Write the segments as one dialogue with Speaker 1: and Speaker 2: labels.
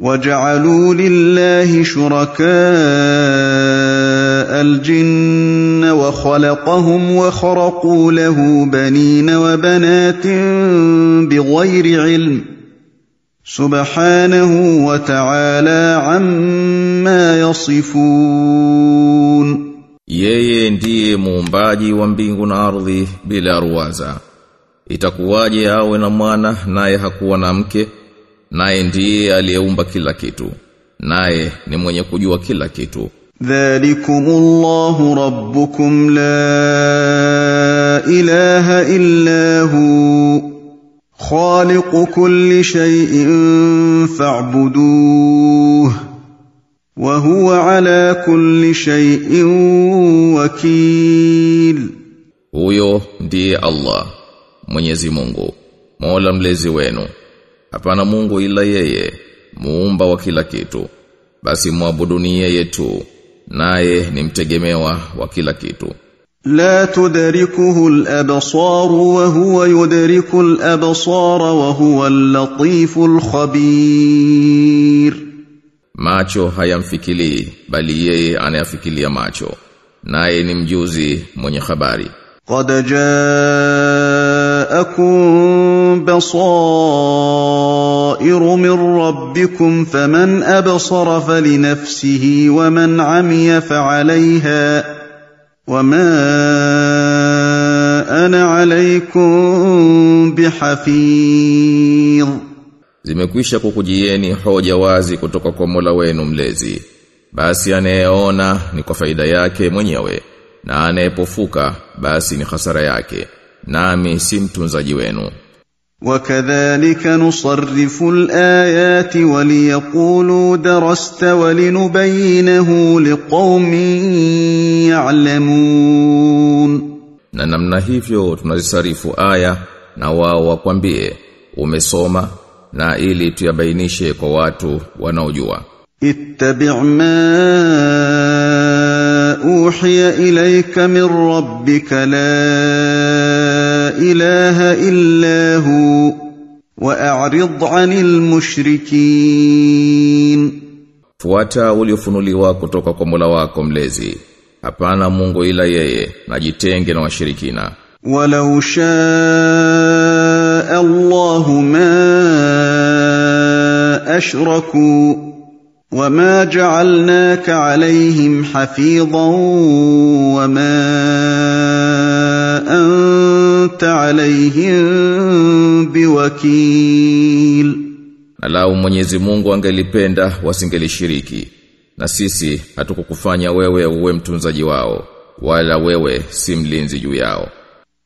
Speaker 1: وجعلوا لله شركاء الجن وخلقهم وخرقوا له بنين وبنات بغير علم سبحانه وتعالى عما يصفون
Speaker 2: Yeye ndiye muumbaji wa mbingu na ardhi bila ruwaza. Itakuwaje awe na mwana naye hakuwa na mke? naye ndiye aliyeumba kila kitu. Naye ni mwenye kujua kila kitu.
Speaker 1: Dhalikumullahu rabbukum la ilaha illa hu. Khaliqu kulli shay'in fa'buduhu wa huwa ala kulli shay'in wakil.
Speaker 2: Huyo ndiye Allah Mwenyezi Mungu Mola mlezi wenu. Hapana Mungu ila yeye, muumba wa kila kitu. Basi muabuduni yeye tu, naye ni mtegemewa wa kila kitu.
Speaker 1: لا تدركه الابصار وهو يدرك الابصار وهو اللطيف الخبير
Speaker 2: Macho hayamfikilii, bali yeye anayafikilia macho. Naye ni mjuzi mwenye habari.
Speaker 1: قد جاءكم بصائر من ربكم فمن ابصر فلنفسه ومن عمي فعليها وما انا عليكم بحفيظ
Speaker 2: Zimekwisha kukujieni hoja wazi kutoka kwa Mola wenu mlezi. Basi anayeona ni kwa faida yake mwenyewe na anayepofuka basi ni hasara yake. Nami si mtunzaji wenu.
Speaker 1: وكذلك نصرف الايات وليقولوا درست ولنبينه لقوم يعلمون
Speaker 2: Na namna hivyo tunazisarifu aya na wao wakwambie umesoma na ili tuyabainishe kwa watu wanaojua.
Speaker 1: اتبع ما اوحي اليك من ربك لا اله الا هو واعرض عن المشركين
Speaker 2: Fuata uliofunuliwa kutoka kwa Mola wako mlezi. Hapana Mungu ila yeye, na jitenge na washirikina.
Speaker 1: ولو شاء الله ما اشركوا وما جعلناك عليهم حفيظا وما انت عليهم بوكيل
Speaker 2: Na lau Mwenyezi Mungu angelipenda wasingelishiriki. Na sisi hatukukufanya wewe uwe mtunzaji wao, wala wewe si mlinzi juu yao.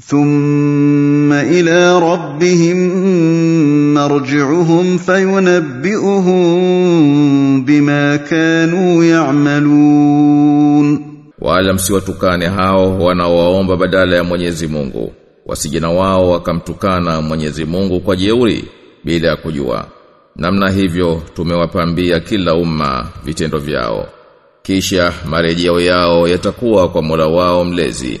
Speaker 1: ثم الى ربهم مرجعهم فينبئهم بما كانوا يعملون
Speaker 2: Wala msiwatukane hao wanaowaomba badala ya Mwenyezi Mungu. Wasije na wao wakamtukana Mwenyezi Mungu kwa jeuri bila ya kujua. Namna hivyo tumewapambia kila umma vitendo vyao. Kisha marejeo yao yatakuwa kwa Mola wao mlezi,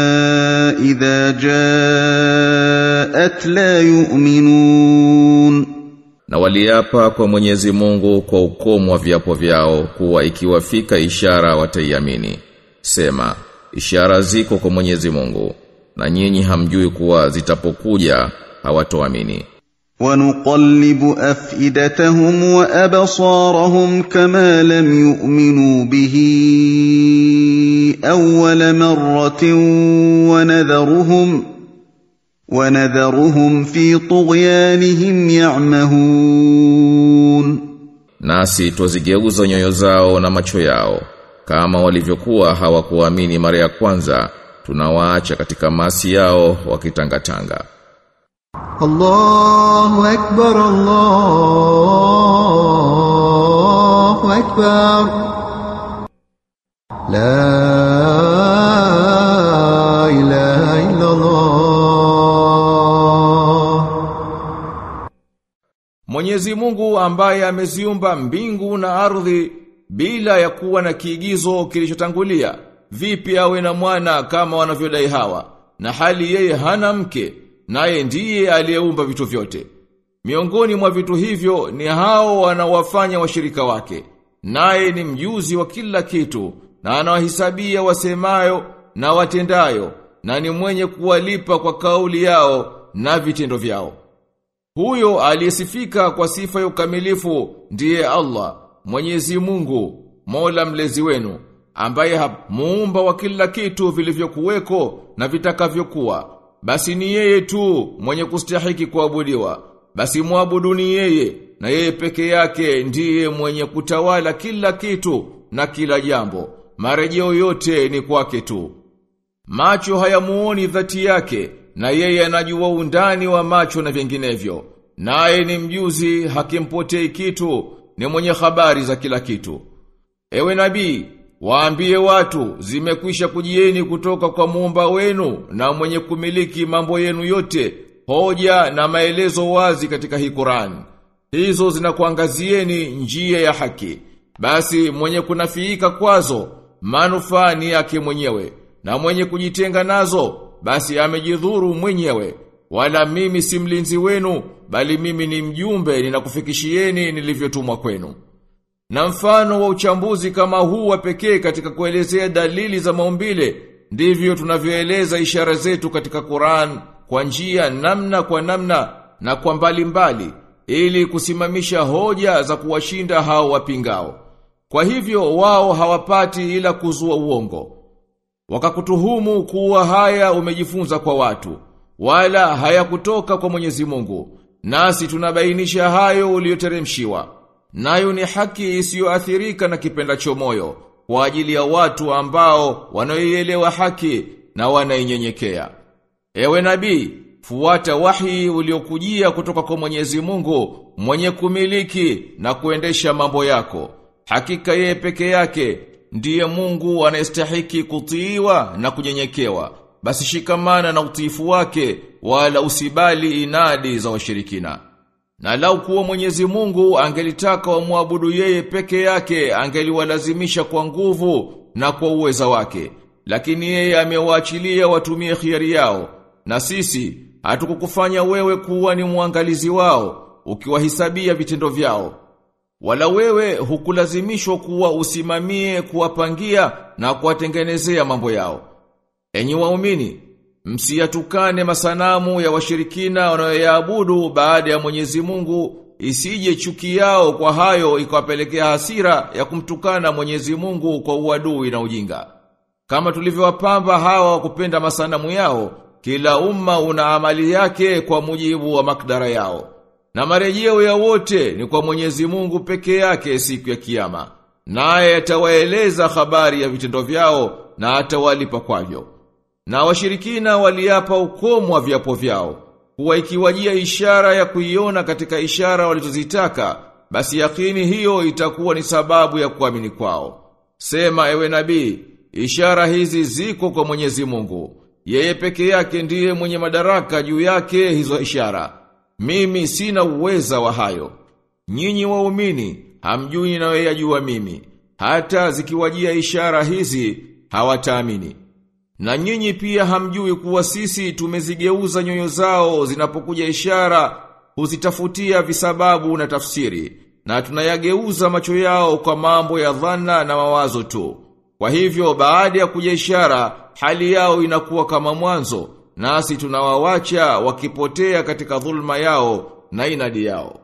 Speaker 1: اذا جاءت لا يؤمنون
Speaker 2: Na waliapa kwa Mwenyezi Mungu kwa ukomo wa viapo vyao kuwa ikiwafika ishara wataiamini. Sema, ishara ziko kwa Mwenyezi Mungu na nyinyi hamjui kuwa zitapokuja hawatoamini.
Speaker 1: ونقلب افئدتهم وابصارهم كما لم يؤمنوا به اول مره ونذرهم ونذرهم في طغيانهم يعمهون
Speaker 3: Nasi twazigeuza nyoyo zao na macho yao kama walivyokuwa hawakuamini mara ya kwanza tunawaacha katika masi yao wakitangatanga
Speaker 4: الله أكبر الله أكبر لا ilaha.
Speaker 2: Mwenyezi Mungu ambaye ameziumba mbingu na ardhi bila ya kuwa na kiigizo kilichotangulia, vipi awe na mwana kama wanavyodai hawa, na hali yeye hana mke, naye ndiye aliyeumba vitu vyote. Miongoni mwa vitu hivyo ni hao wanawafanya washirika wake, naye ni mjuzi wa kila kitu, na anawahisabia wasemayo na watendayo na ni mwenye kuwalipa kwa kauli yao na vitendo vyao huyo aliyesifika kwa sifa ya ukamilifu ndiye Allah, Mwenyezi Mungu, Mola mlezi wenu, ambaye muumba wa kila kitu vilivyokuweko na vitakavyokuwa. Basi ni yeye tu mwenye kustahiki kuabudiwa. Basi muabuduni yeye, na yeye peke yake ndiye mwenye kutawala kila kitu na kila jambo. Marejeo yote ni kwake tu. Macho hayamuoni dhati yake na yeye anajua undani wa macho na vinginevyo. Naye ni mjuzi hakimpotei kitu, ni mwenye habari za kila kitu. Ewe nabii, waambie watu zimekwisha kujieni kutoka kwa muumba wenu na mwenye kumiliki mambo yenu yote, hoja na maelezo wazi katika hii Qur'an. Hizo zinakuangazieni njia ya haki. Basi mwenye kunafiika kwazo, manufaa ni yake mwenyewe, na mwenye kujitenga nazo, basi amejidhuru mwenyewe. Wala mimi si mlinzi wenu, bali mimi ni mjumbe ninakufikishieni nilivyotumwa kwenu. Na mfano wa uchambuzi kama huu wa pekee katika kuelezea dalili za maumbile, ndivyo tunavyoeleza ishara zetu katika Qur'an kwa njia namna kwa namna na kwa mbali mbali, ili kusimamisha hoja za kuwashinda hao wapingao. Kwa hivyo wao hawapati ila kuzua uongo. Wakakutuhumu kuwa haya umejifunza kwa watu, wala hayakutoka kwa Mwenyezi Mungu. Nasi tunabainisha hayo uliyoteremshiwa. Nayo ni haki isiyoathirika na kipenda chomoyo kwa ajili ya watu ambao wanaoielewa haki na wanainyenyekea. Ewe nabii, fuata wahi uliokujia kutoka kwa Mwenyezi Mungu, mwenye kumiliki na kuendesha mambo yako. Hakika yeye peke yake ndiye Mungu anayestahiki kutiiwa na kunyenyekewa. Basi shikamana na utiifu wake wala usibali inadi za washirikina. Na lau kuwa Mwenyezi Mungu angelitaka wamwabudu yeye peke yake, angeliwalazimisha kwa nguvu na kwa uweza wake. Lakini yeye amewaachilia watumie khiari yao. Na sisi hatukukufanya wewe kuwa ni mwangalizi wao, ukiwahisabia vitendo vyao. Wala wewe hukulazimishwa kuwa usimamie kuwapangia na kuwatengenezea mambo yao. Enyi waumini, msiyatukane masanamu ya washirikina wanayoyaabudu baada ya Mwenyezi Mungu, isije chuki yao kwa hayo ikawapelekea hasira ya kumtukana Mwenyezi Mungu kwa uadui na ujinga. Kama tulivyowapamba hawa kupenda masanamu yao, kila umma una amali yake kwa mujibu wa makdara yao. Na marejeo ya wote ni kwa Mwenyezi Mungu peke yake siku ya kiyama. Naye atawaeleza habari ya vitendo vyao na atawalipa kwavyo. Na washirikina waliapa ukomo wa viapo vyao. Kuwa ikiwajia ishara ya kuiona katika ishara walizozitaka, basi yakini hiyo itakuwa ni sababu ya kuamini kwao. Sema ewe nabii, ishara hizi ziko kwa Mwenyezi Mungu. Yeye peke yake ndiye mwenye madaraka juu yake hizo ishara. Mimi sina uweza wa hayo. Nyinyi waumini, hamjui ninayoyajua mimi. Hata zikiwajia ishara hizi, hawataamini. Na nyinyi pia hamjui kuwa sisi tumezigeuza nyoyo zao zinapokuja ishara, huzitafutia visababu na tafsiri. Na tunayageuza macho yao kwa mambo ya dhana na mawazo tu. Kwa hivyo baada ya kuja ishara, hali yao inakuwa kama mwanzo, nasi tunawawacha wakipotea katika dhulma yao na inadi yao.